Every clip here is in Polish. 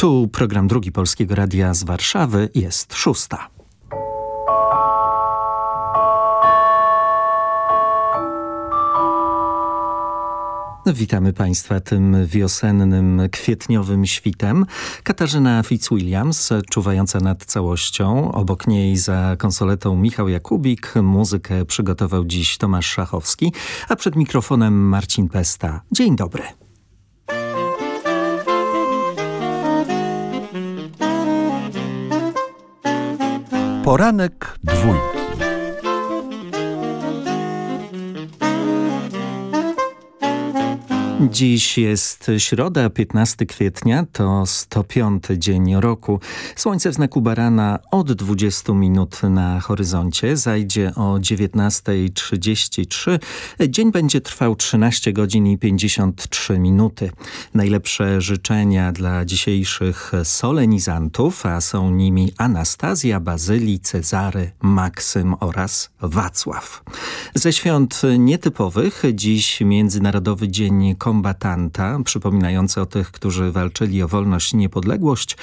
Tu program drugi Polskiego Radia z Warszawy jest szósta. Witamy Państwa tym wiosennym, kwietniowym świtem. Katarzyna Fitzwilliams, czuwająca nad całością. Obok niej za konsoletą Michał Jakubik. Muzykę przygotował dziś Tomasz Szachowski, a przed mikrofonem Marcin Pesta. Dzień dobry. Poranek dwójki. Dziś jest środa, 15 kwietnia, to 105 dzień roku. Słońce w znaku barana od 20 minut na horyzoncie, zajdzie o 19.33. Dzień będzie trwał 13 godzin i 53 minuty. Najlepsze życzenia dla dzisiejszych solenizantów, a są nimi Anastazja, Bazyli, Cezary, Maksym oraz Wacław. Ze świąt nietypowych dziś Międzynarodowy Dzień kombatanta, przypominający o tych, którzy walczyli o wolność i niepodległość.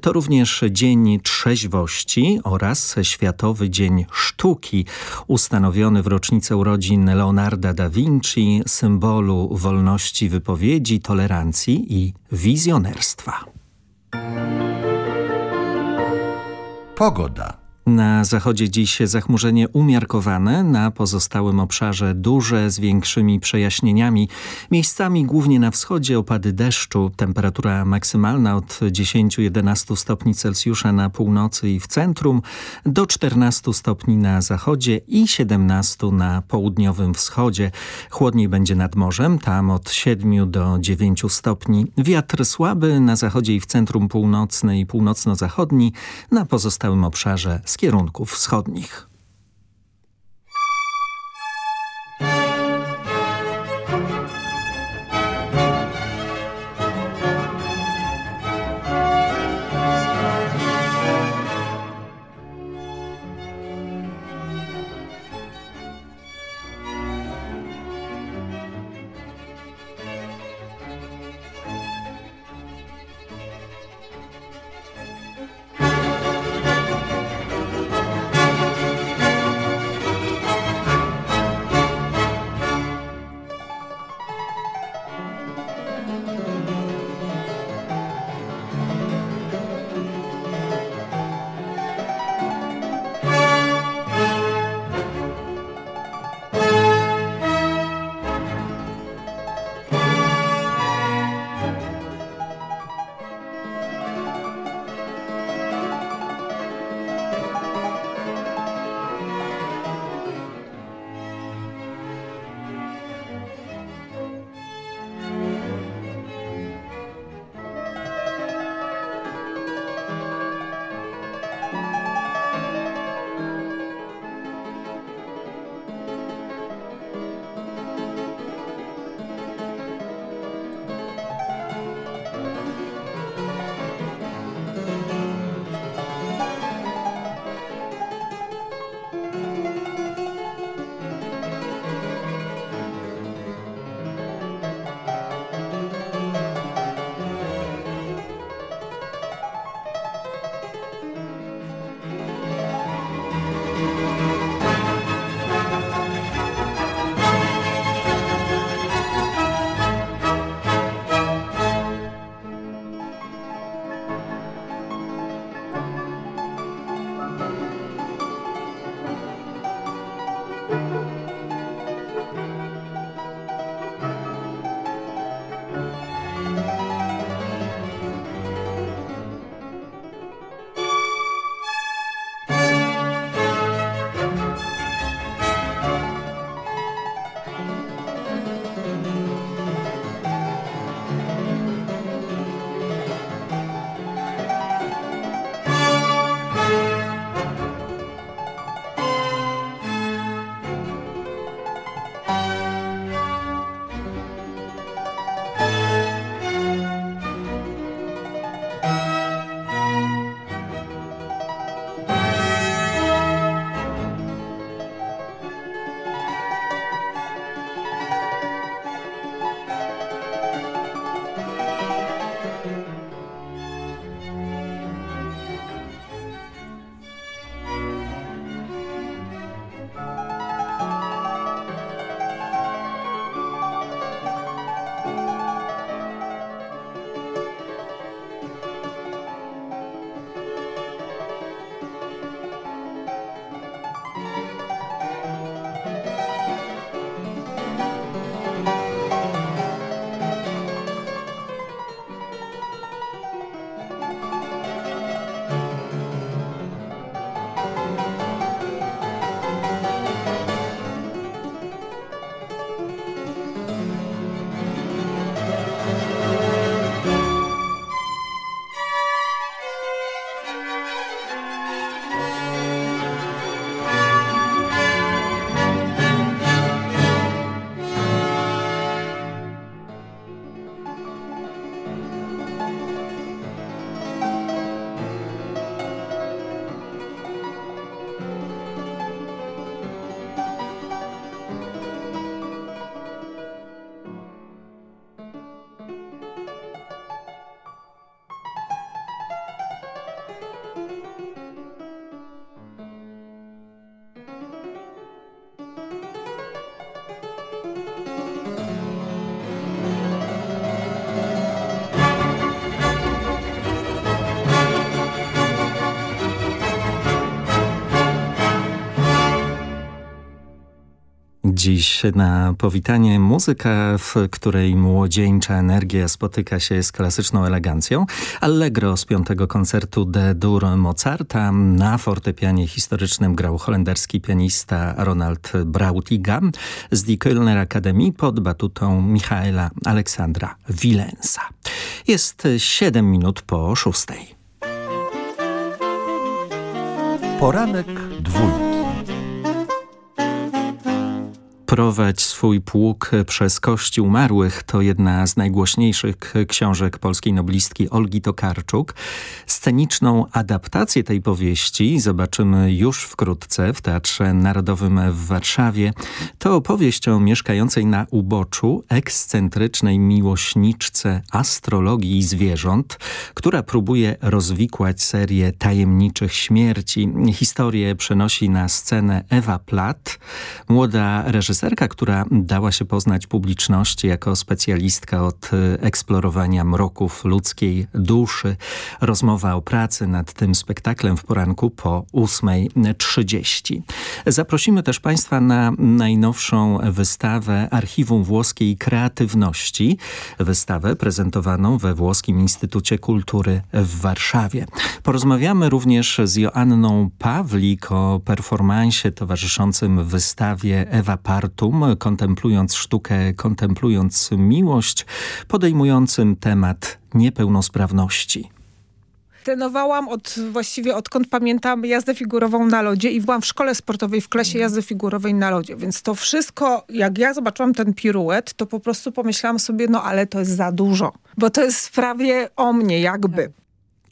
To również Dzień Trzeźwości oraz Światowy Dzień Sztuki, ustanowiony w rocznicę urodzin Leonarda da Vinci, symbolu wolności wypowiedzi, tolerancji i wizjonerstwa. Pogoda. Na zachodzie dziś zachmurzenie umiarkowane, na pozostałym obszarze duże z większymi przejaśnieniami. Miejscami głównie na wschodzie opady deszczu, temperatura maksymalna od 10-11 stopni Celsjusza na północy i w centrum, do 14 stopni na zachodzie i 17 na południowym wschodzie. Chłodniej będzie nad morzem, tam od 7 do 9 stopni. Wiatr słaby na zachodzie i w centrum północny i północno-zachodni, na pozostałym obszarze z kierunków wschodnich. Dziś na powitanie muzyka, w której młodzieńcza energia spotyka się z klasyczną elegancją. Allegro z piątego koncertu de Dur Mozarta. Na fortepianie historycznym grał holenderski pianista Ronald Brautiga z Die Kölner Akademii pod batutą Michaela Aleksandra Wilensa. Jest 7 minut po szóstej. Poranek dwójki. Prowadź swój pług przez kości umarłych to jedna z najgłośniejszych książek polskiej noblistki Olgi Tokarczuk. Sceniczną adaptację tej powieści zobaczymy już wkrótce w Teatrze Narodowym w Warszawie. To opowieść o mieszkającej na uboczu ekscentrycznej miłośniczce astrologii i zwierząt, która próbuje rozwikłać serię tajemniczych śmierci. Historię przenosi na scenę Ewa Platt, młoda reżyserka reżyserka, która dała się poznać publiczności jako specjalistka od e, eksplorowania mroków ludzkiej duszy. Rozmowa o pracy nad tym spektaklem w poranku po 8.30. Zaprosimy też Państwa na najnowszą wystawę Archiwum Włoskiej Kreatywności. Wystawę prezentowaną we Włoskim Instytucie Kultury w Warszawie. Porozmawiamy również z Joanną Pawlik o performansie towarzyszącym wystawie Ewa Kontemplując sztukę, kontemplując miłość, podejmującym temat niepełnosprawności trenowałam od, właściwie odkąd pamiętam jazdę figurową na lodzie i byłam w szkole sportowej w klasie jazdy figurowej na lodzie, więc to wszystko, jak ja zobaczyłam ten piruet, to po prostu pomyślałam sobie, no ale to jest za dużo, bo to jest prawie o mnie jakby.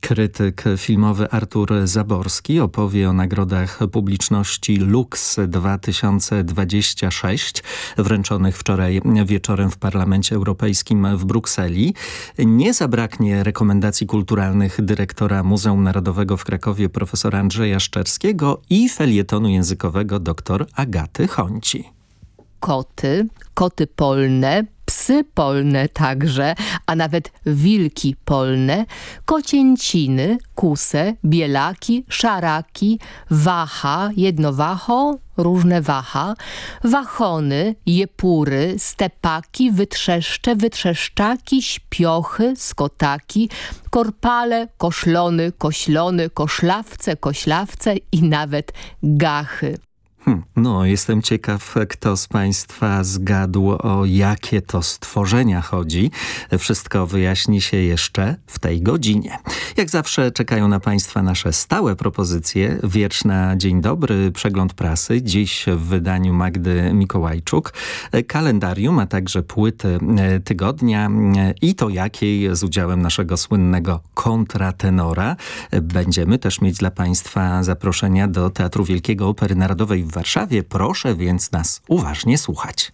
Krytyk filmowy Artur Zaborski opowie o nagrodach publiczności Lux 2026 wręczonych wczoraj wieczorem w Parlamencie Europejskim w Brukseli. Nie zabraknie rekomendacji kulturalnych dyrektora Muzeum Narodowego w Krakowie profesora Andrzeja Szczerskiego i felietonu językowego dr Agaty Honci. Koty, koty polne, psy polne także, a nawet wilki polne, kocięciny, kuse, bielaki, szaraki, wacha, jednowacho, różne wacha, wachony, jepury, stepaki, wytrzeszcze, wytrzeszczaki, śpiochy, skotaki, korpale, koszlony, koślony, koszlawce, koślawce i nawet gachy. Hmm, no, jestem ciekaw, kto z Państwa zgadł, o jakie to stworzenia chodzi. Wszystko wyjaśni się jeszcze w tej godzinie. Jak zawsze czekają na Państwa nasze stałe propozycje. Wiersz na dzień dobry, przegląd prasy. Dziś w wydaniu Magdy Mikołajczuk. Kalendarium, a także płyty e, tygodnia i to jakiej z udziałem naszego słynnego kontratenora. Będziemy też mieć dla Państwa zaproszenia do Teatru Wielkiego Opery Narodowej w Warszawie. Proszę więc nas uważnie słuchać.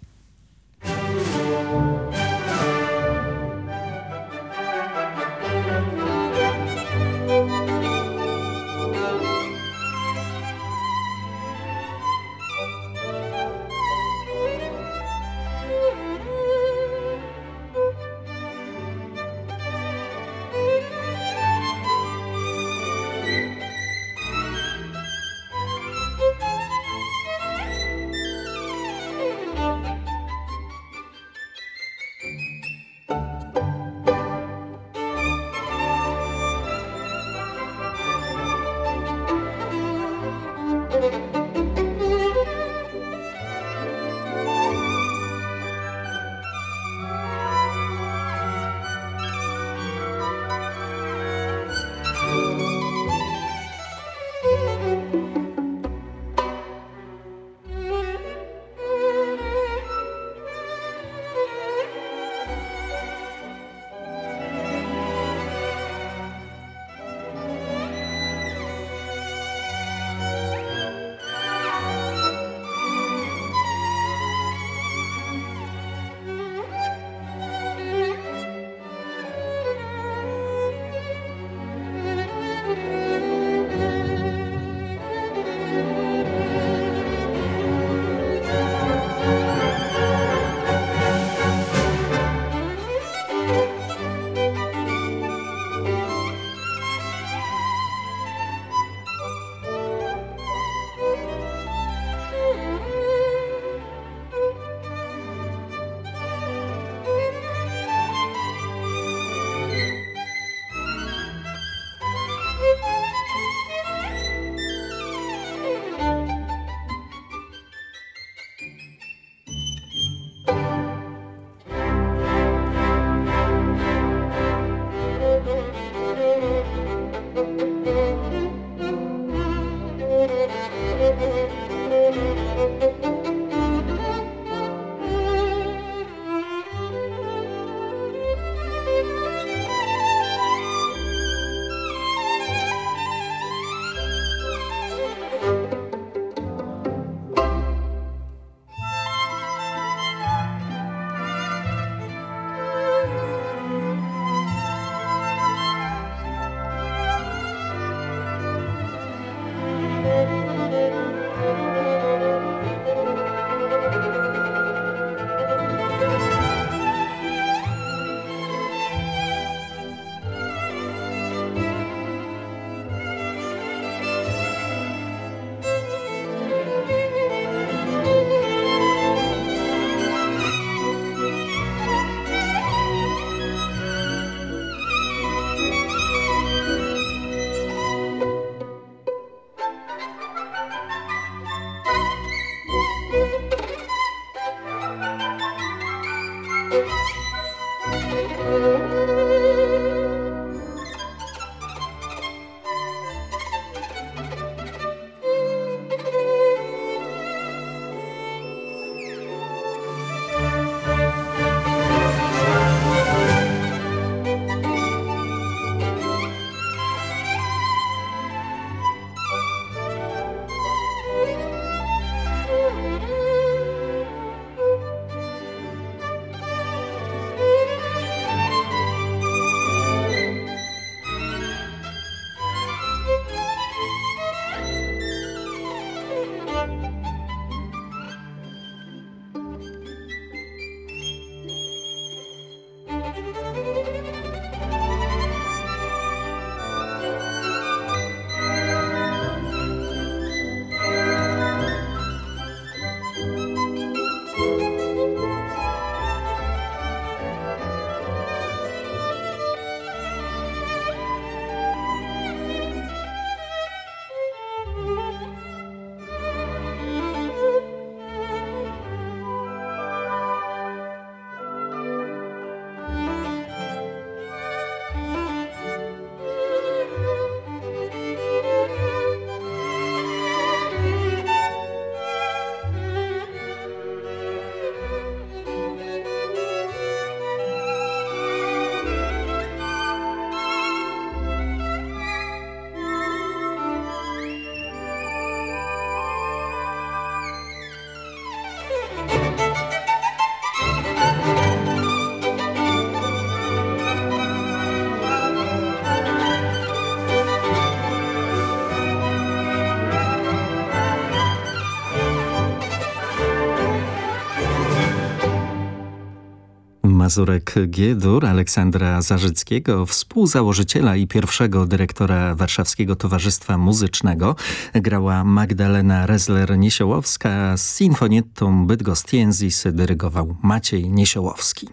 Mazurek-Giedur, Aleksandra Zarzyckiego, współzałożyciela i pierwszego dyrektora Warszawskiego Towarzystwa Muzycznego. Grała Magdalena Rezler-Niesiołowska, z Sinfoniettum Bydgostiensis dyrygował Maciej Niesiołowski.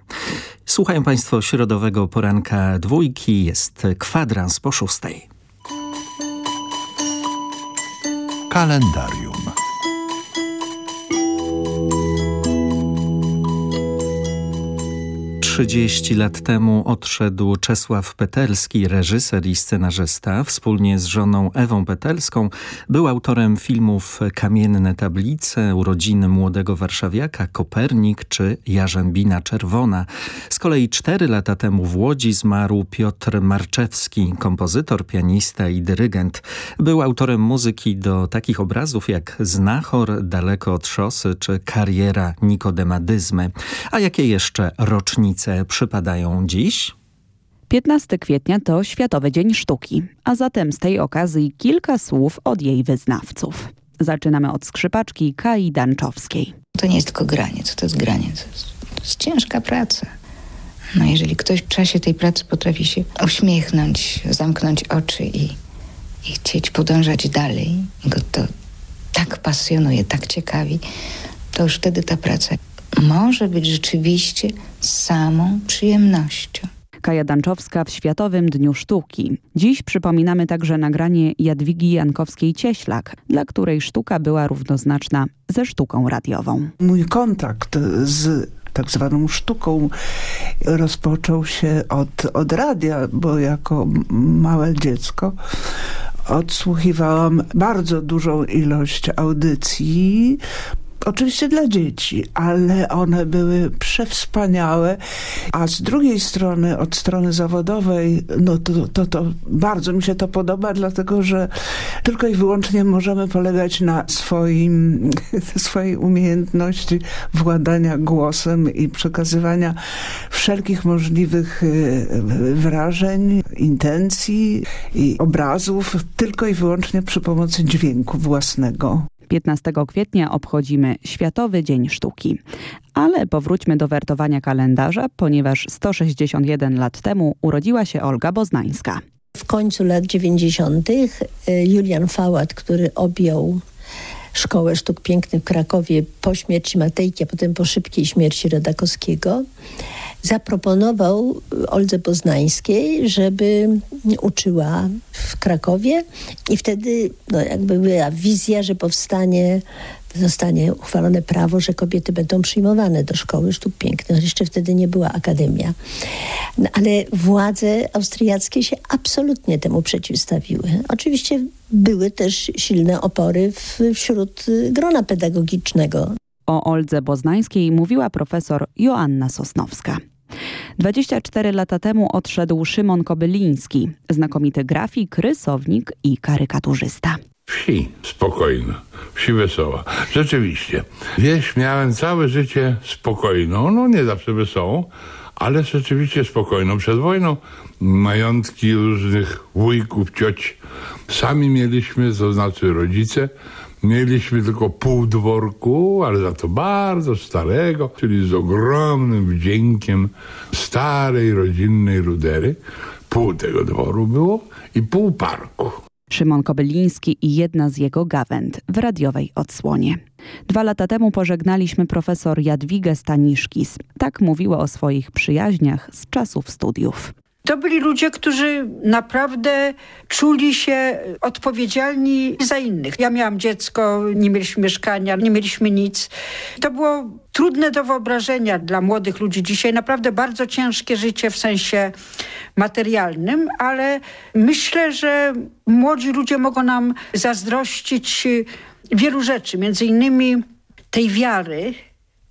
Słuchają Państwo środowego poranka dwójki, jest kwadrans po szóstej. Kalendarium. 30 lat temu odszedł Czesław Petelski, reżyser i scenarzysta. Wspólnie z żoną Ewą Petelską był autorem filmów Kamienne tablice, Urodziny młodego warszawiaka, Kopernik czy Jarzębina Czerwona. Z kolei cztery lata temu w Łodzi zmarł Piotr Marczewski, kompozytor, pianista i dyrygent. Był autorem muzyki do takich obrazów jak Znachor, Daleko od szosy czy Kariera Nikodemadyzmy. A jakie jeszcze rocznice przypadają dziś? 15 kwietnia to Światowy Dzień Sztuki, a zatem z tej okazji kilka słów od jej wyznawców. Zaczynamy od skrzypaczki Kai Danczowskiej. To nie jest tylko granie, co to jest granie, to jest, to jest ciężka praca. No jeżeli ktoś w czasie tej pracy potrafi się uśmiechnąć, zamknąć oczy i, i chcieć podążać dalej, go to tak pasjonuje, tak ciekawi, to już wtedy ta praca może być rzeczywiście samą przyjemnością. Kaja Danczowska w Światowym Dniu Sztuki. Dziś przypominamy także nagranie Jadwigi Jankowskiej-Cieślak, dla której sztuka była równoznaczna ze sztuką radiową. Mój kontakt z tak zwaną sztuką rozpoczął się od, od radia, bo jako małe dziecko odsłuchiwałam bardzo dużą ilość audycji oczywiście dla dzieci, ale one były przewspaniałe, a z drugiej strony, od strony zawodowej, no to, to, to bardzo mi się to podoba, dlatego że tylko i wyłącznie możemy polegać na swoim, swojej umiejętności władania głosem i przekazywania wszelkich możliwych e, wrażeń, intencji i obrazów, tylko i wyłącznie przy pomocy dźwięku własnego. 15 kwietnia obchodzimy Światowy Dzień Sztuki. Ale powróćmy do wertowania kalendarza, ponieważ 161 lat temu urodziła się Olga Boznańska. W końcu lat 90. Y, Julian Fałat, który objął Szkołę Sztuk Pięknych w Krakowie po śmierci Matejki, a potem po szybkiej śmierci Radakowskiego, zaproponował Oldze Poznańskiej, żeby uczyła w Krakowie. I wtedy no, jakby była wizja, że powstanie zostanie uchwalone prawo, że kobiety będą przyjmowane do szkoły sztuk pięknych. Jeszcze wtedy nie była akademia. No, ale władze austriackie się absolutnie temu przeciwstawiły. Oczywiście były też silne opory w, wśród grona pedagogicznego. O Oldze Boznańskiej mówiła profesor Joanna Sosnowska. 24 lata temu odszedł Szymon Kobyliński, znakomity grafik, rysownik i karykaturzysta. Wsi spokojna, wsi wesoła. Rzeczywiście, wieś miałem całe życie spokojną, no nie zawsze wesołą, ale rzeczywiście spokojną. Przed wojną majątki różnych wujków, cioć sami mieliśmy, to znaczy rodzice, Mieliśmy tylko pół dworku, ale za to bardzo starego, czyli z ogromnym wdziękiem starej, rodzinnej rudery. Pół tego dworu było i pół parku. Szymon Kobyliński i jedna z jego gawęd w radiowej odsłonie. Dwa lata temu pożegnaliśmy profesor Jadwigę Staniszkis. Tak mówiła o swoich przyjaźniach z czasów studiów. To byli ludzie, którzy naprawdę czuli się odpowiedzialni za innych. Ja miałam dziecko, nie mieliśmy mieszkania, nie mieliśmy nic. To było trudne do wyobrażenia dla młodych ludzi dzisiaj. Naprawdę bardzo ciężkie życie w sensie materialnym, ale myślę, że młodzi ludzie mogą nam zazdrościć wielu rzeczy, między innymi tej wiary,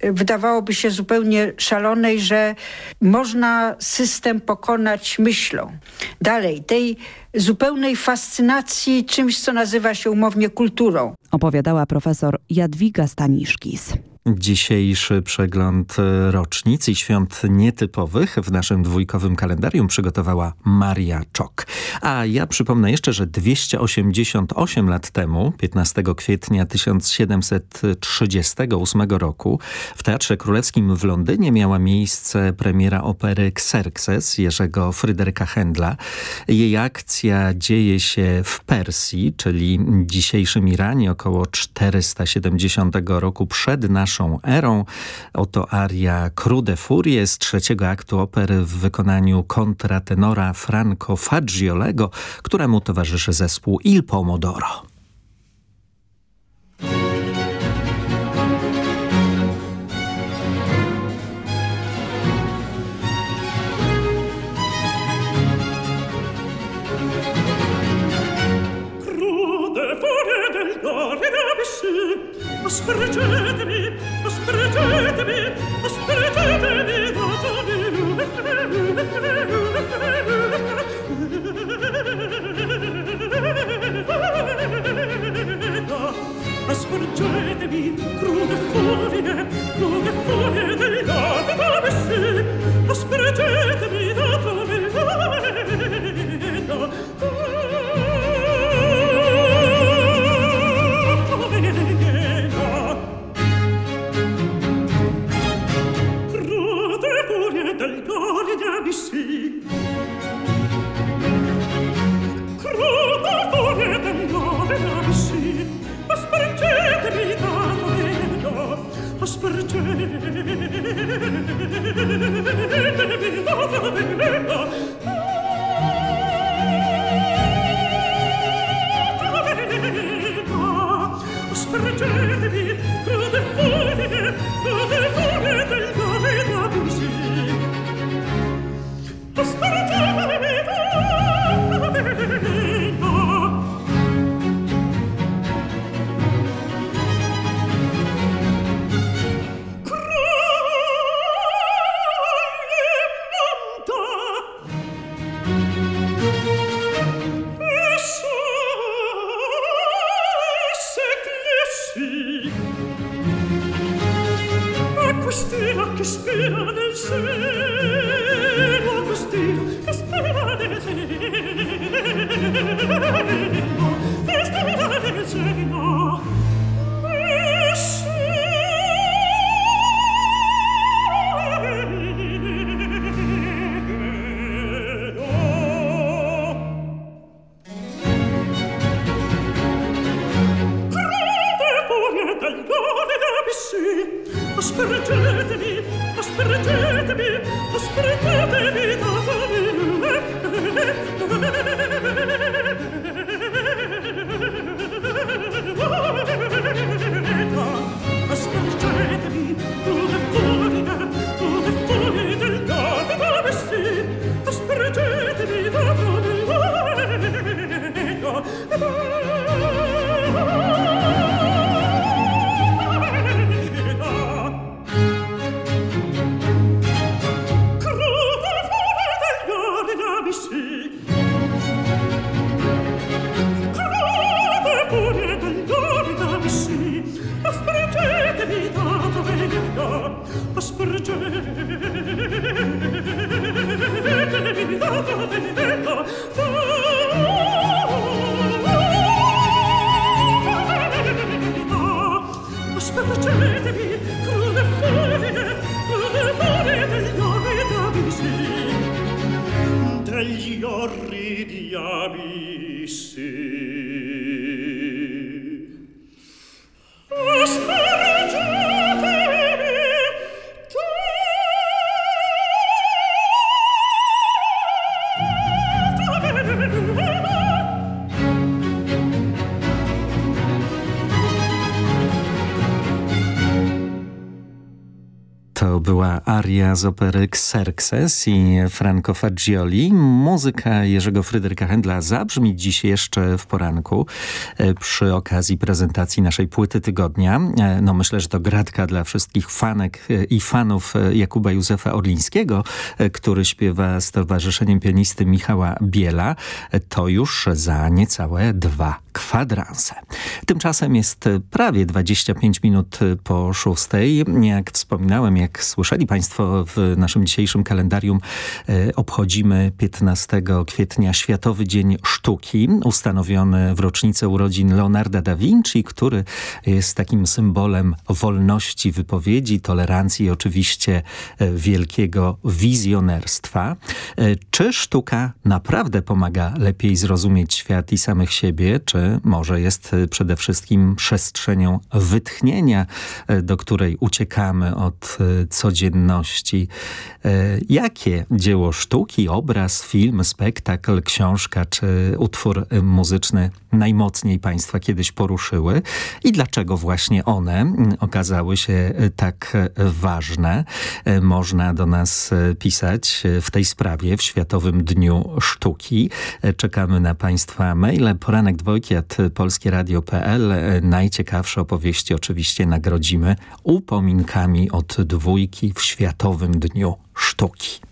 wydawałoby się zupełnie szalonej, że można system pokonać myślą. Dalej, tej zupełnej fascynacji czymś, co nazywa się umownie kulturą. Opowiadała profesor Jadwiga Staniszkis. Dzisiejszy przegląd rocznic i świąt nietypowych w naszym dwójkowym kalendarium przygotowała Maria Czok. A ja przypomnę jeszcze, że 288 lat temu, 15 kwietnia 1738 roku, w Teatrze Królewskim w Londynie miała miejsce premiera opery Xerxes Jerzego Fryderyka Händla. Jej akcja dzieje się w Persji, czyli dzisiejszym Iranie, około 470 roku przed naszą naszą erą. Oto aria Crude Furie z trzeciego aktu opery w wykonaniu kontratenora Franco Faggiolego, któremu towarzyszy zespół Il Pomodoro. Aria z opery Xerxes i Franco Faggioli. Muzyka Jerzego Fryderyka Händla zabrzmi dziś jeszcze w poranku e, przy okazji prezentacji naszej płyty tygodnia. E, no myślę, że to gratka dla wszystkich fanek e, i fanów Jakuba Józefa Orlińskiego, który śpiewa z Towarzyszeniem Pianisty Michała Biela. To już za niecałe dwa kwadranse. Tymczasem jest prawie 25 minut po szóstej. Jak wspominałem, jak słyszeli Państwo w naszym dzisiejszym kalendarium, e, obchodzimy 15 kwietnia Światowy Dzień Sztuki, ustanowiony w rocznicę urodzin Leonarda da Vinci, który jest takim symbolem wolności wypowiedzi, tolerancji i oczywiście e, wielkiego wizjonerstwa. E, czy sztuka naprawdę pomaga lepiej zrozumieć świat i samych siebie, czy może jest e, przede wszystkim przestrzenią wytchnienia, do której uciekamy od codzienności? Jakie dzieło sztuki, obraz, film, spektakl, książka czy utwór muzyczny najmocniej Państwa kiedyś poruszyły i dlaczego właśnie one okazały się tak ważne? Można do nas pisać w tej sprawie w Światowym Dniu Sztuki. Czekamy na Państwa maile. Poranek dwojki polskieradio.pl. Najciekawsze opowieści oczywiście nagrodzimy upominkami od dwójki w Światowym Dniu Sztuki.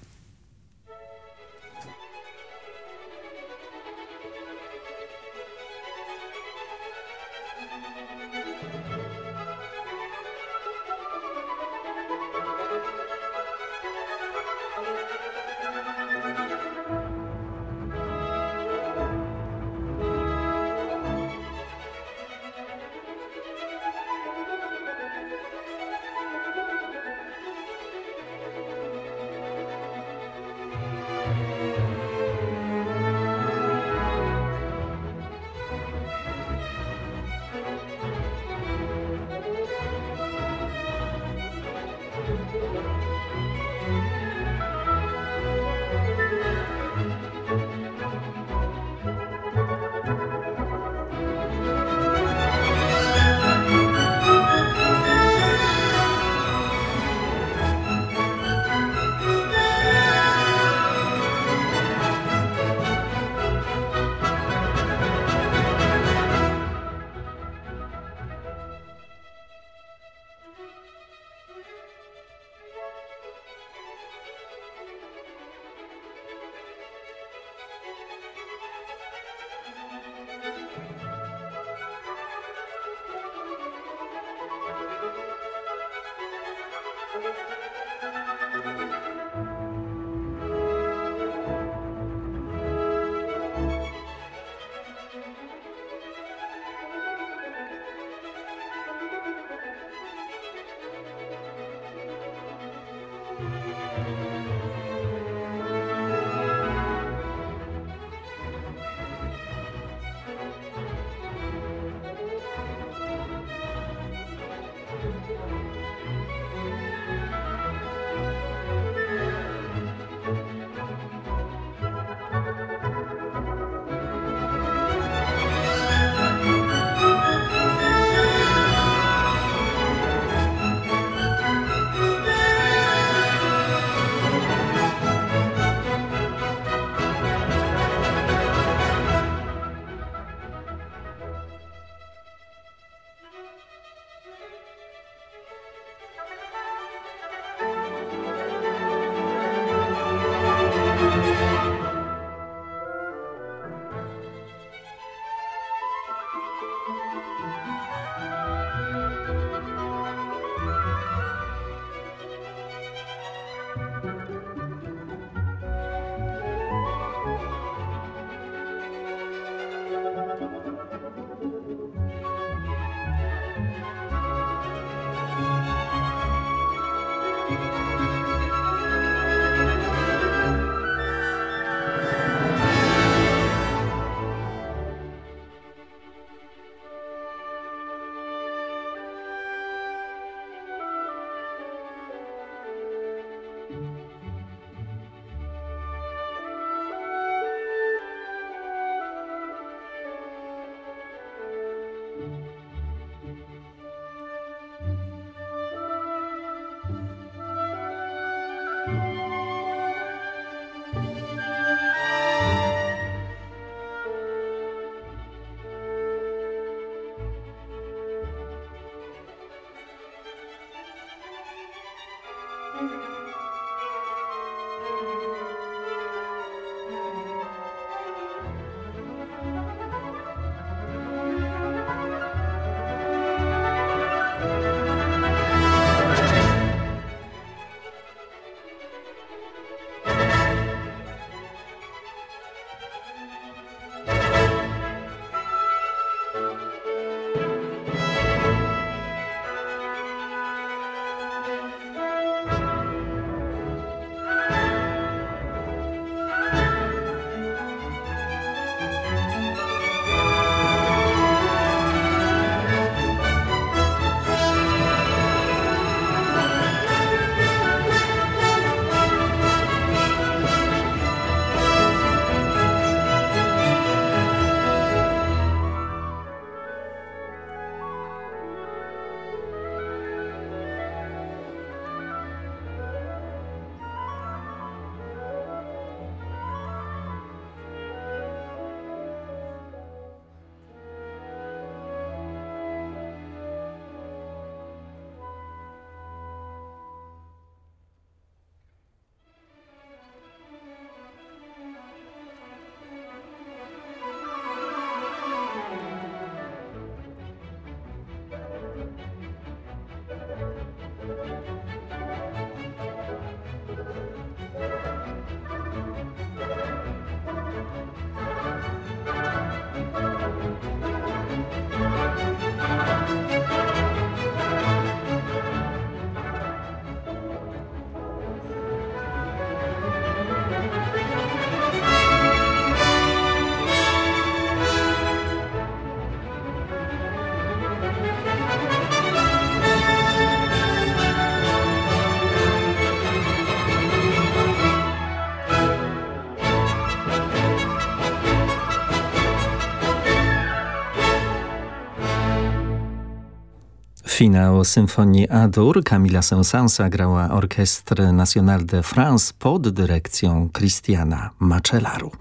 Finał Symfonii Adur Camila Saint-Sansa grała Orchestre Nationale de France pod dyrekcją Christiana Macellaru.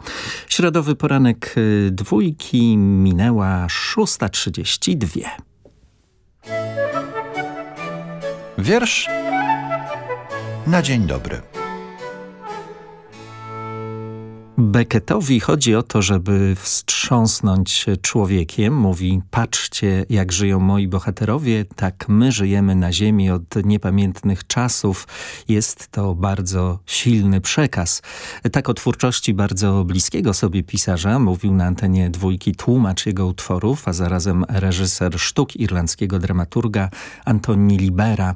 Środowy poranek y, dwójki minęła 6.32. Wiersz na dzień dobry. Beckettowi chodzi o to, żeby wstrząsnąć człowiekiem. Mówi, patrzcie jak żyją moi bohaterowie, tak my żyjemy na ziemi od niepamiętnych czasów. Jest to bardzo silny przekaz. Tak o twórczości bardzo bliskiego sobie pisarza mówił na antenie dwójki tłumacz jego utworów, a zarazem reżyser sztuk irlandzkiego dramaturga Antoni Libera.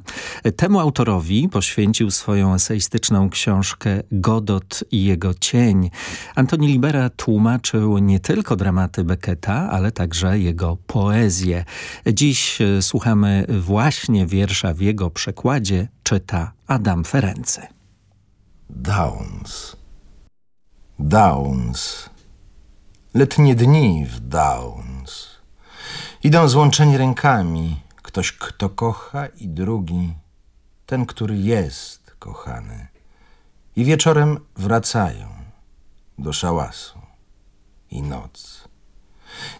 Temu autorowi poświęcił swoją eseistyczną książkę Godot i jego cień. Antoni Libera tłumaczył nie tylko dramaty Becketa, ale także jego poezję. Dziś e, słuchamy właśnie wiersza w jego przekładzie, czyta Adam Ferency. Downs. Downs. Letnie dni w Downs. Idą złączeni rękami. Ktoś, kto kocha i drugi. Ten, który jest kochany. I wieczorem wracają do szałasu i noc.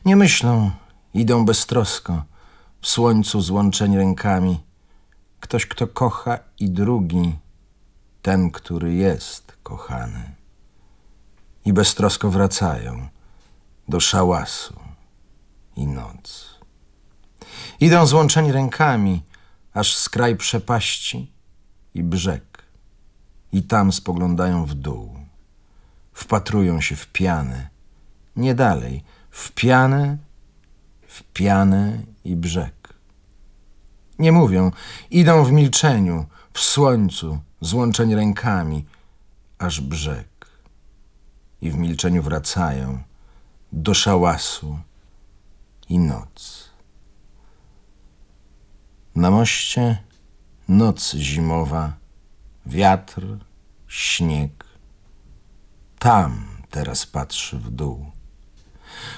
Nie myślą, idą beztrosko, w słońcu złączeni rękami. Ktoś, kto kocha i drugi, ten, który jest kochany. I beztrosko wracają do szałasu i noc. Idą złączeni rękami, aż skraj przepaści i brzeg. I tam spoglądają w dół wpatrują się w pianę. Nie dalej, w pianę, w pianę i brzeg. Nie mówią, idą w milczeniu, w słońcu, złączeni rękami, aż brzeg. I w milczeniu wracają do szałasu i noc. Na moście noc zimowa, wiatr, śnieg, tam teraz patrzy w dół.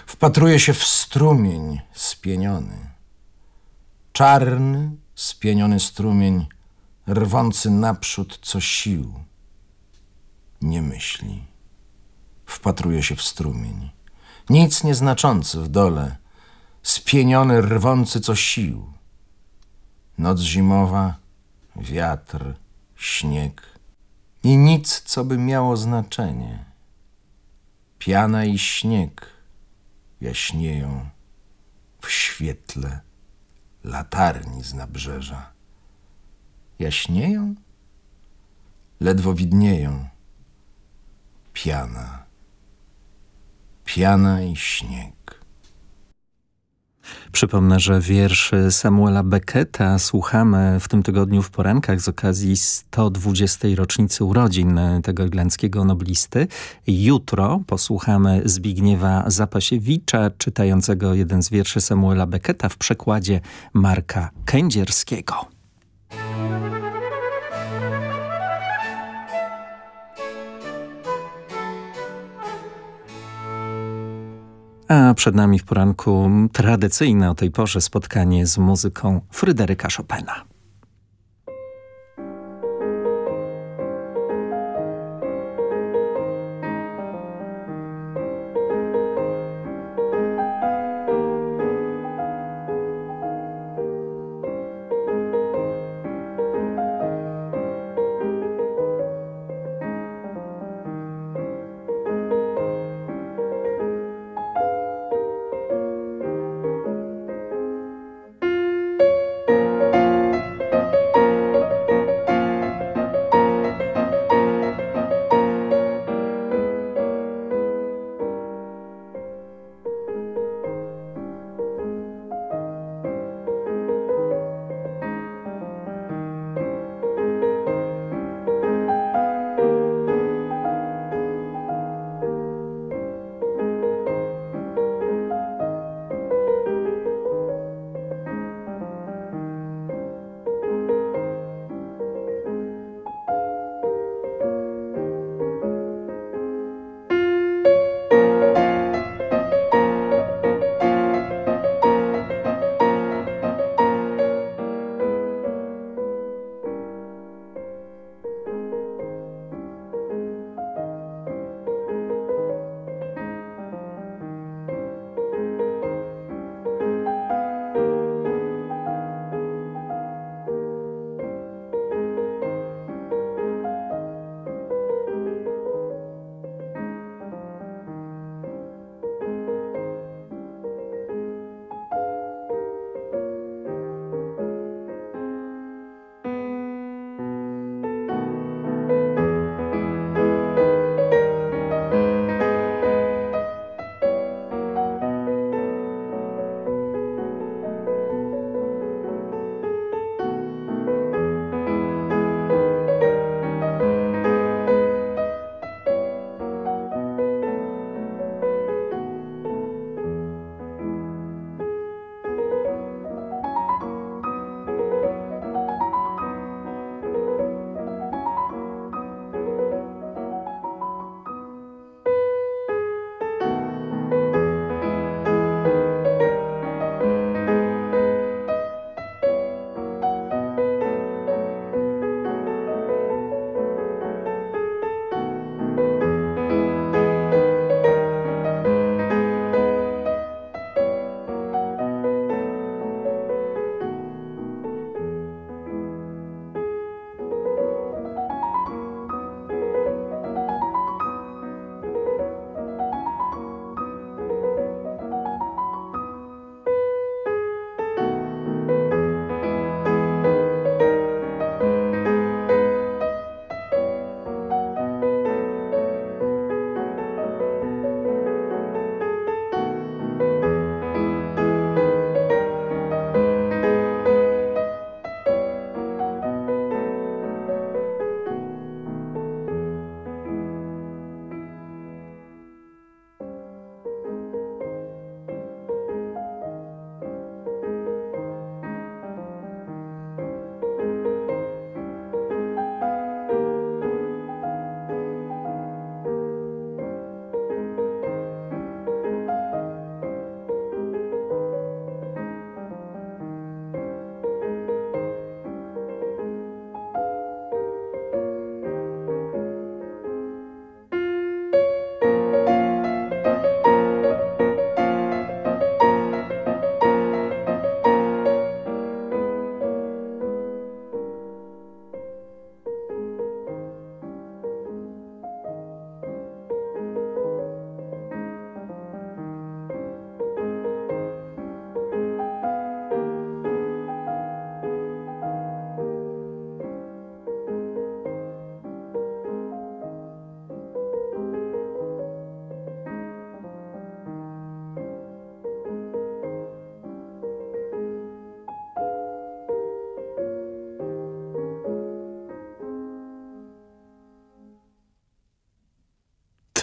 Wpatruje się w strumień spieniony. Czarny, spieniony strumień, rwący naprzód co sił. Nie myśli. Wpatruje się w strumień. Nic nieznaczący w dole, spieniony, rwący co sił. Noc zimowa, wiatr, śnieg i nic, co by miało znaczenie. Piana i śnieg jaśnieją w świetle latarni z nabrzeża. Jaśnieją? Ledwo widnieją. Piana. Piana i śnieg. Przypomnę, że wiersz Samuela Becketa słuchamy w tym tygodniu w porankach z okazji 120. rocznicy urodzin tego irlandzkiego noblisty. Jutro posłuchamy Zbigniewa Zapasiewicza, czytającego jeden z wierszy Samuela Becketa w przekładzie Marka Kędzierskiego. A przed nami w poranku tradycyjne o tej porze spotkanie z muzyką Fryderyka Chopina.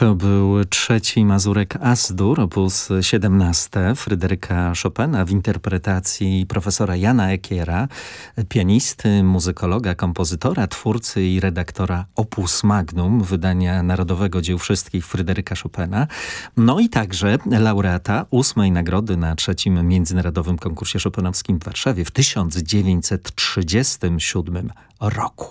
To był trzeci Mazurek Asdur, opus 17 Fryderyka Chopina w interpretacji profesora Jana Ekiera, pianisty, muzykologa, kompozytora, twórcy i redaktora Opus Magnum, wydania narodowego dzieł wszystkich Fryderyka Chopina. No i także laureata ósmej nagrody na trzecim międzynarodowym konkursie chopinowskim w Warszawie w 1937 roku.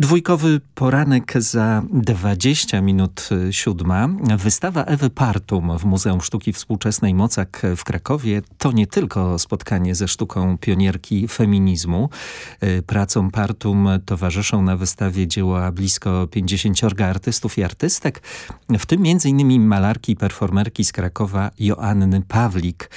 Dwójkowy poranek za 20 minut siódma. Wystawa Ewy Partum w Muzeum Sztuki Współczesnej Mocak w Krakowie to nie tylko spotkanie ze sztuką pionierki feminizmu. Pracom Partum towarzyszą na wystawie dzieła blisko 50 artystów i artystek, w tym m.in. malarki i performerki z Krakowa Joanny Pawlik.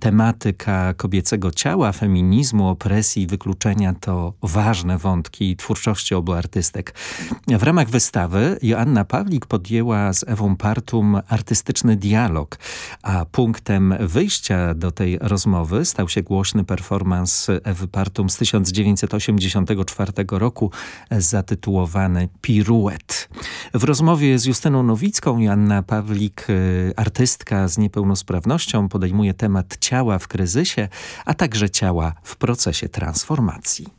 Tematyka kobiecego ciała, feminizmu, opresji i wykluczenia to ważne wątki twórczości obu artystek. W ramach wystawy Joanna Pawlik podjęła z Ewą Partum artystyczny dialog, a punktem wyjścia do tej rozmowy stał się głośny performans Ewy Partum z 1984 roku zatytułowany Piruet. W rozmowie z Justyną Nowicką Joanna Pawlik, artystka z niepełnosprawnością, podejmuje temat ciała w kryzysie, a także ciała w procesie transformacji.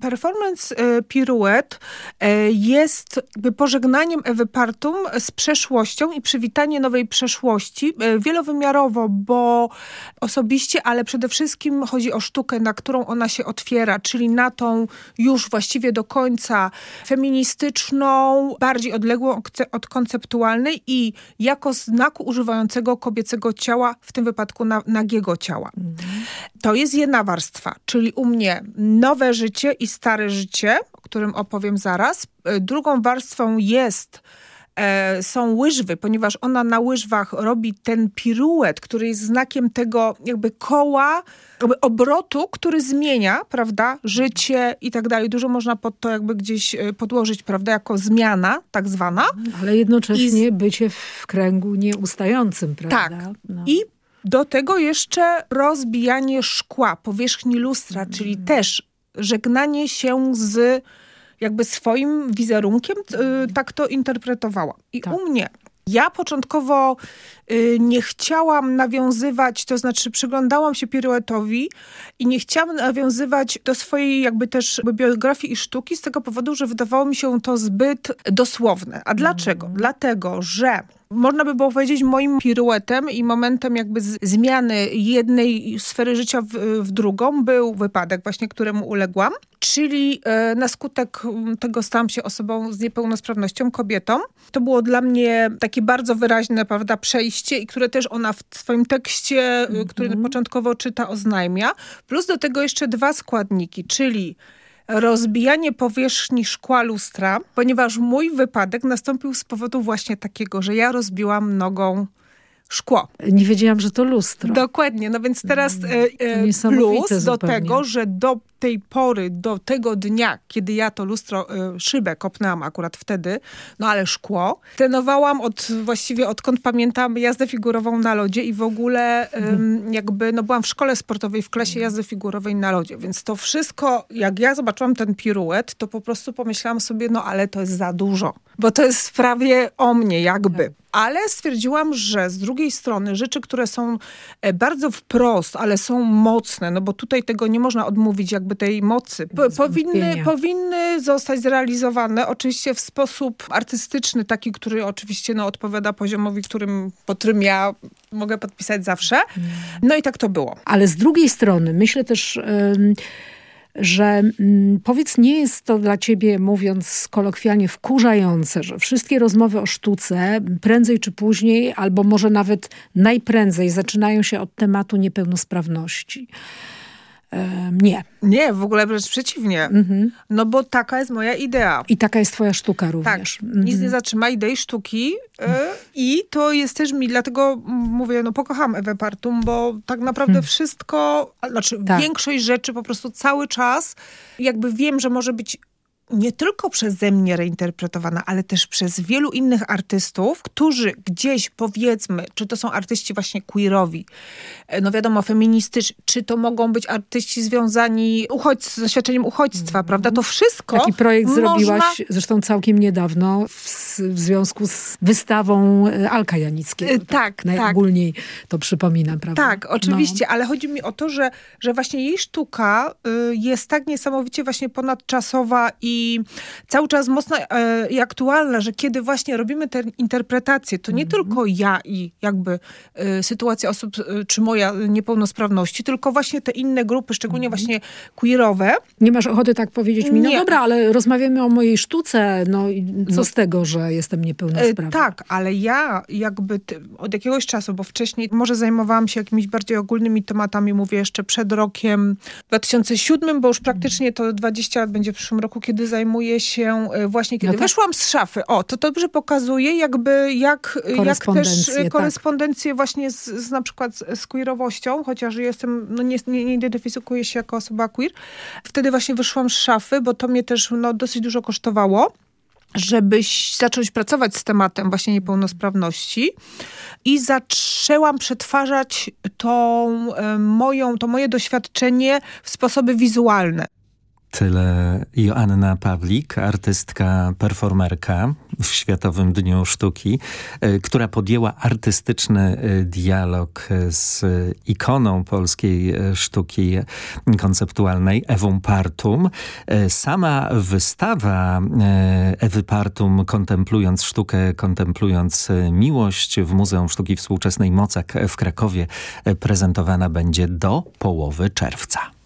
Performance e, Piruet e, jest pożegnaniem Ewy Partum z przeszłością i przywitanie nowej przeszłości. E, wielowymiarowo, bo osobiście, ale przede wszystkim chodzi o sztukę, na którą ona się otwiera, czyli na tą już właściwie do końca feministyczną, bardziej odległą od konceptualnej i jako znaku używającego kobiecego ciała, w tym wypadku na, nagiego ciała. Mhm. To jest jedna warstwa, czyli u mnie nowe życie i stare życie, o którym opowiem zaraz. E, drugą warstwą jest e, są łyżwy, ponieważ ona na łyżwach robi ten piruet, który jest znakiem tego jakby koła, jakby obrotu, który zmienia, prawda, życie i tak dalej. Dużo można pod to jakby gdzieś e, podłożyć, prawda, jako zmiana tak zwana. Ale jednocześnie I... bycie w kręgu nieustającym, prawda? Tak. No. I do tego jeszcze rozbijanie szkła, powierzchni lustra, mm. czyli też żegnanie się z jakby swoim wizerunkiem, y, tak to interpretowałam. I tak. u mnie ja początkowo y, nie chciałam nawiązywać, to znaczy przyglądałam się piruetowi i nie chciałam nawiązywać do swojej jakby też biografii i sztuki z tego powodu, że wydawało mi się to zbyt dosłowne. A dlaczego? Mm. Dlatego, że można by było powiedzieć moim piruetem i momentem jakby zmiany jednej sfery życia w, w, drugą był wypadek właśnie, któremu uległam. Czyli e, na skutek tego stałam się osobą z niepełnosprawnością, kobietą. To było dla mnie takie bardzo wyraźne prawda, przejście i które też ona w swoim tekście, mm -hmm. który początkowo czyta, oznajmia. Plus do tego jeszcze dwa składniki, czyli rozbijanie powierzchni szkła lustra, ponieważ mój wypadek nastąpił z powodu właśnie takiego, że ja rozbiłam nogą szkło. Nie wiedziałam, że to lustro. Dokładnie, no więc teraz e, e, plus do tego, że do tej pory, do tego dnia, kiedy ja to lustro, y, szybę kopnęłam akurat wtedy, no ale szkło, trenowałam od, właściwie odkąd pamiętam jazdę figurową na lodzie i w ogóle mhm. jakby, no byłam w szkole sportowej w klasie jazdy figurowej na lodzie, więc to wszystko, jak ja zobaczyłam ten piruet, to po prostu pomyślałam sobie, no ale to jest za dużo, bo to jest prawie o mnie jakby. Tak. Ale stwierdziłam, że z drugiej strony rzeczy, które są e, bardzo wprost, ale są mocne, no bo tutaj tego nie można odmówić jakby jakby tej mocy. Po, powinny, powinny zostać zrealizowane oczywiście w sposób artystyczny, taki, który oczywiście no, odpowiada poziomowi, którym, po którym ja mogę podpisać zawsze. Mm. No i tak to było. Ale z drugiej strony myślę też... że mm, powiedz, nie jest to dla ciebie, mówiąc kolokwialnie, wkurzające, że wszystkie rozmowy o sztuce prędzej czy później, albo może nawet najprędzej zaczynają się od tematu niepełnosprawności nie. Nie, w ogóle wręcz przeciwnie. Mhm. No bo taka jest moja idea. I taka jest twoja sztuka również. Tak. Mhm. Nic nie zatrzyma idei sztuki y, i to jest też mi, dlatego mówię, no pokocham Ewę Partum, bo tak naprawdę hmm. wszystko, znaczy tak. większość rzeczy po prostu cały czas jakby wiem, że może być nie tylko przeze mnie reinterpretowana, ale też przez wielu innych artystów, którzy gdzieś powiedzmy, czy to są artyści właśnie queerowi, e, no wiadomo, feministyczni, czy to mogą być artyści związani uchodź, z doświadczeniem uchodźstwa, mm. prawda? To wszystko Taki projekt można... zrobiłaś zresztą całkiem niedawno w, w związku z wystawą e, Alka Janickiego. Tak, tak. Najogólniej tak. to przypominam, prawda? Tak, oczywiście, no. ale chodzi mi o to, że, że właśnie jej sztuka y, jest tak niesamowicie właśnie ponadczasowa i cały czas mocno e, i aktualna, że kiedy właśnie robimy te interpretacje, to nie mm tylko ja i jakby y, sytuacja osób, y, czy moja niepełnosprawności, tylko właśnie te inne grupy, szczególnie mm właśnie queerowe. Nie masz ochoty tak powiedzieć mi, no nie. dobra, ale rozmawiamy o mojej sztuce, no i co no. z tego, że jestem niepełnosprawna? tak, ale ja jakby od jakiegoś czasu, bo wcześniej może zajmowałam się jakimiś bardziej ogólnymi tematami, mówię jeszcze przed rokiem 2007, bo już praktycznie to 20 lat będzie w przyszłym roku, kiedy zajmuję się e, właśnie, kiedy no tak. wyszłam z szafy. O, to dobrze pokazuje jakby jak, jak też e, korespondencję tak. właśnie z, z na przykład z, z queerowością, chociaż jestem, no nie, nie, nie identyfikuję się jako osoba queer. Wtedy właśnie wyszłam z szafy, bo to mnie też no, dosyć dużo kosztowało żeby zacząć pracować z tematem właśnie niepełnosprawności i zaczęłam przetwarzać tą e, moją, to moje doświadczenie w sposoby wizualne. Tyle Joanna Pawlik, artystka, performerka w Światowym Dniu Sztuki, e, która podjęła artystyczny e, dialog z ikoną polskiej e, sztuki konceptualnej, Ewą Partum. Sama wystawa Ewy Partum, kontemplując sztukę, kontemplując miłość w Muzeum Sztuki Współczesnej Mocak w Krakowie prezentowana będzie do połowy czerwca.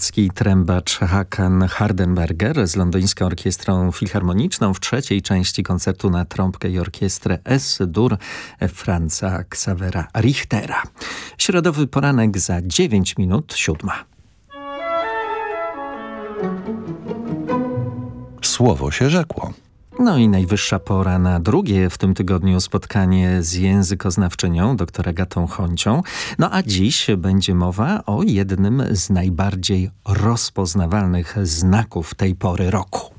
Szwedzki trębacz Hakan Hardenberger z londyńską orkiestrą filharmoniczną w trzeciej części koncertu na trąbkę i orkiestrę S-dur Franza Xavera Richtera. Środowy poranek za 9 minut siódma. Słowo się rzekło. No i najwyższa pora na drugie w tym tygodniu spotkanie z językoznawczynią, dr Agatą Choncią. No a dziś będzie mowa o jednym z najbardziej rozpoznawalnych znaków tej pory roku.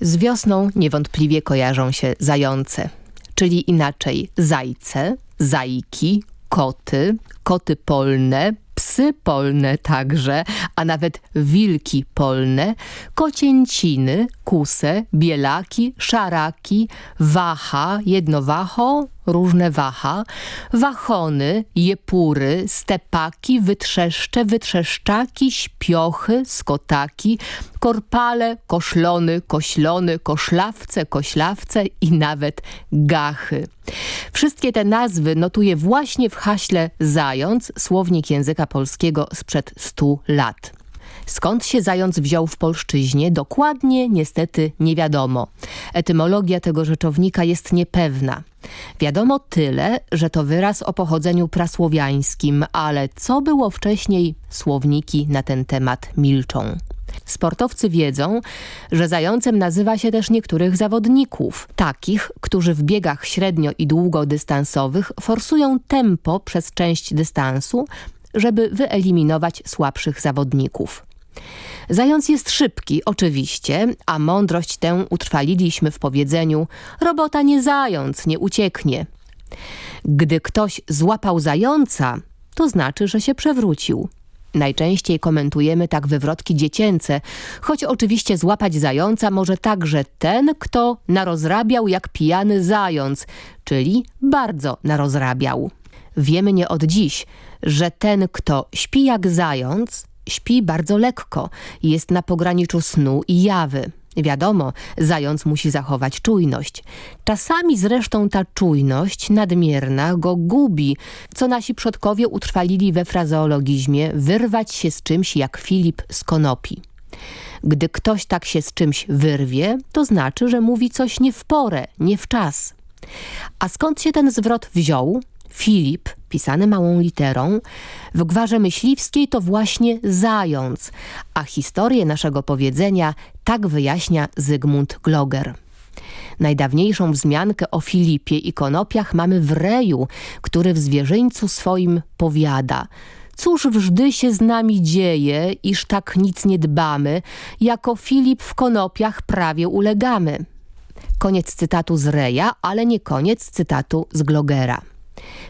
Z wiosną niewątpliwie kojarzą się zające, czyli inaczej zajce, zajki, koty, koty polne, psy polne także, a nawet wilki polne, kocięciny, kuse, bielaki, szaraki, wacha, jednowacho, różne wacha, wachony, jepury, stepaki, wytrzeszcze, wytrzeszczaki, śpiochy, skotaki, korpale, koszlony, koślony, koszlawce, koślawce i nawet gachy. Wszystkie te nazwy notuje właśnie w haśle Zając, słownik języka polskiego sprzed stu lat. Skąd się zając wziął w polszczyźnie, dokładnie niestety nie wiadomo. Etymologia tego rzeczownika jest niepewna. Wiadomo tyle, że to wyraz o pochodzeniu prasłowiańskim, ale co było wcześniej, słowniki na ten temat milczą. Sportowcy wiedzą, że zającem nazywa się też niektórych zawodników, takich, którzy w biegach średnio i długodystansowych forsują tempo przez część dystansu, żeby wyeliminować słabszych zawodników. Zając jest szybki, oczywiście, a mądrość tę utrwaliliśmy w powiedzeniu robota nie zając, nie ucieknie. Gdy ktoś złapał zająca, to znaczy, że się przewrócił. Najczęściej komentujemy tak wywrotki dziecięce, choć oczywiście złapać zająca może także ten, kto narozrabiał jak pijany zając, czyli bardzo narozrabiał. Wiemy nie od dziś, że ten, kto śpi jak zając, śpi bardzo lekko, jest na pograniczu snu i jawy. Wiadomo, zając musi zachować czujność. Czasami zresztą ta czujność nadmierna go gubi, co nasi przodkowie utrwalili we frazeologizmie wyrwać się z czymś jak Filip z konopi. Gdy ktoś tak się z czymś wyrwie, to znaczy, że mówi coś nie w porę, nie w czas. A skąd się ten zwrot wziął? Filip, pisany małą literą, w gwarze myśliwskiej to właśnie zając, a historię naszego powiedzenia tak wyjaśnia Zygmunt Gloger. Najdawniejszą wzmiankę o Filipie i konopiach mamy w Reju, który w zwierzyńcu swoim powiada – Cóż wżdy się z nami dzieje, iż tak nic nie dbamy, jako Filip w konopiach prawie ulegamy. Koniec cytatu z Reja, ale nie koniec cytatu z Glogera.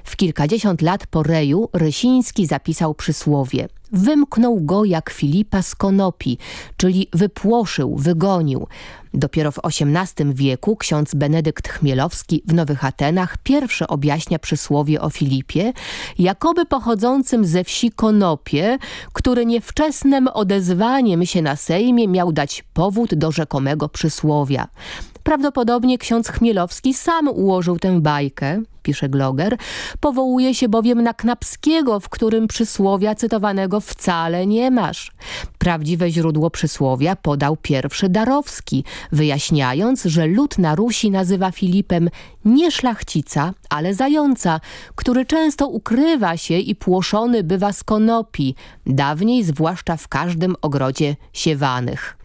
W kilkadziesiąt lat po Reju Rysiński zapisał przysłowie Wymknął go jak Filipa z konopi, czyli wypłoszył, wygonił. Dopiero w XVIII wieku ksiądz Benedykt Chmielowski w Nowych Atenach pierwszy objaśnia przysłowie o Filipie, jakoby pochodzącym ze wsi Konopie, który niewczesnym odezwaniem się na Sejmie miał dać powód do rzekomego przysłowia. Prawdopodobnie ksiądz Chmielowski sam ułożył tę bajkę, pisze Gloger, powołuje się bowiem na Knapskiego, w którym przysłowia cytowanego wcale nie masz. Prawdziwe źródło przysłowia podał pierwszy Darowski, wyjaśniając, że lud na Rusi nazywa Filipem nie szlachcica, ale zająca, który często ukrywa się i płoszony bywa z konopi, dawniej zwłaszcza w każdym ogrodzie siewanych.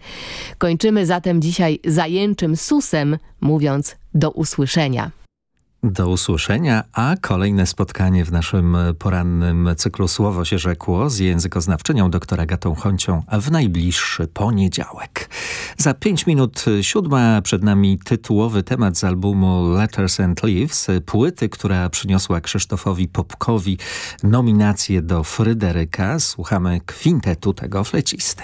Kończymy zatem dzisiaj zajęczym susem, mówiąc do usłyszenia. Do usłyszenia, a kolejne spotkanie w naszym porannym cyklu Słowo się rzekło z językoznawczynią doktora Gatą Choncią w najbliższy poniedziałek. Za pięć minut siódma przed nami tytułowy temat z albumu Letters and Leaves, płyty, która przyniosła Krzysztofowi Popkowi nominację do Fryderyka. Słuchamy kwintetu tego flecisty.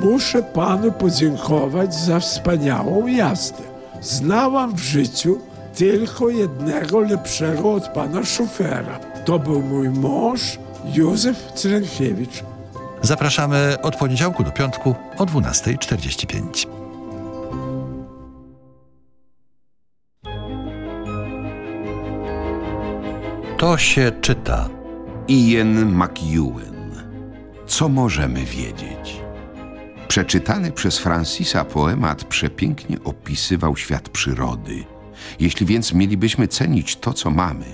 Muszę panu podziękować za wspaniałą jazdę. Znałam w życiu tylko jednego lepszego od pana szofera. To był mój mąż Józef Cyrenkiewicz. Zapraszamy od poniedziałku do piątku o 12.45. To się czyta. Ian McEwan. Co możemy wiedzieć? Przeczytany przez Francisa poemat przepięknie opisywał świat przyrody. Jeśli więc mielibyśmy cenić to, co mamy,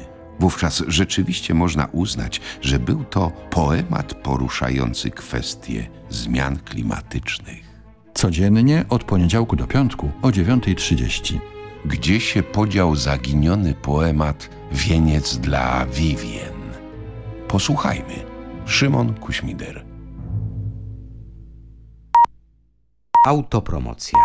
wówczas rzeczywiście można uznać, że był to poemat poruszający kwestie zmian klimatycznych. Codziennie od poniedziałku do piątku o 9.30. Gdzie się podział zaginiony poemat Wieniec dla Vivien? Posłuchajmy. Szymon Kuśmider. Autopromocja.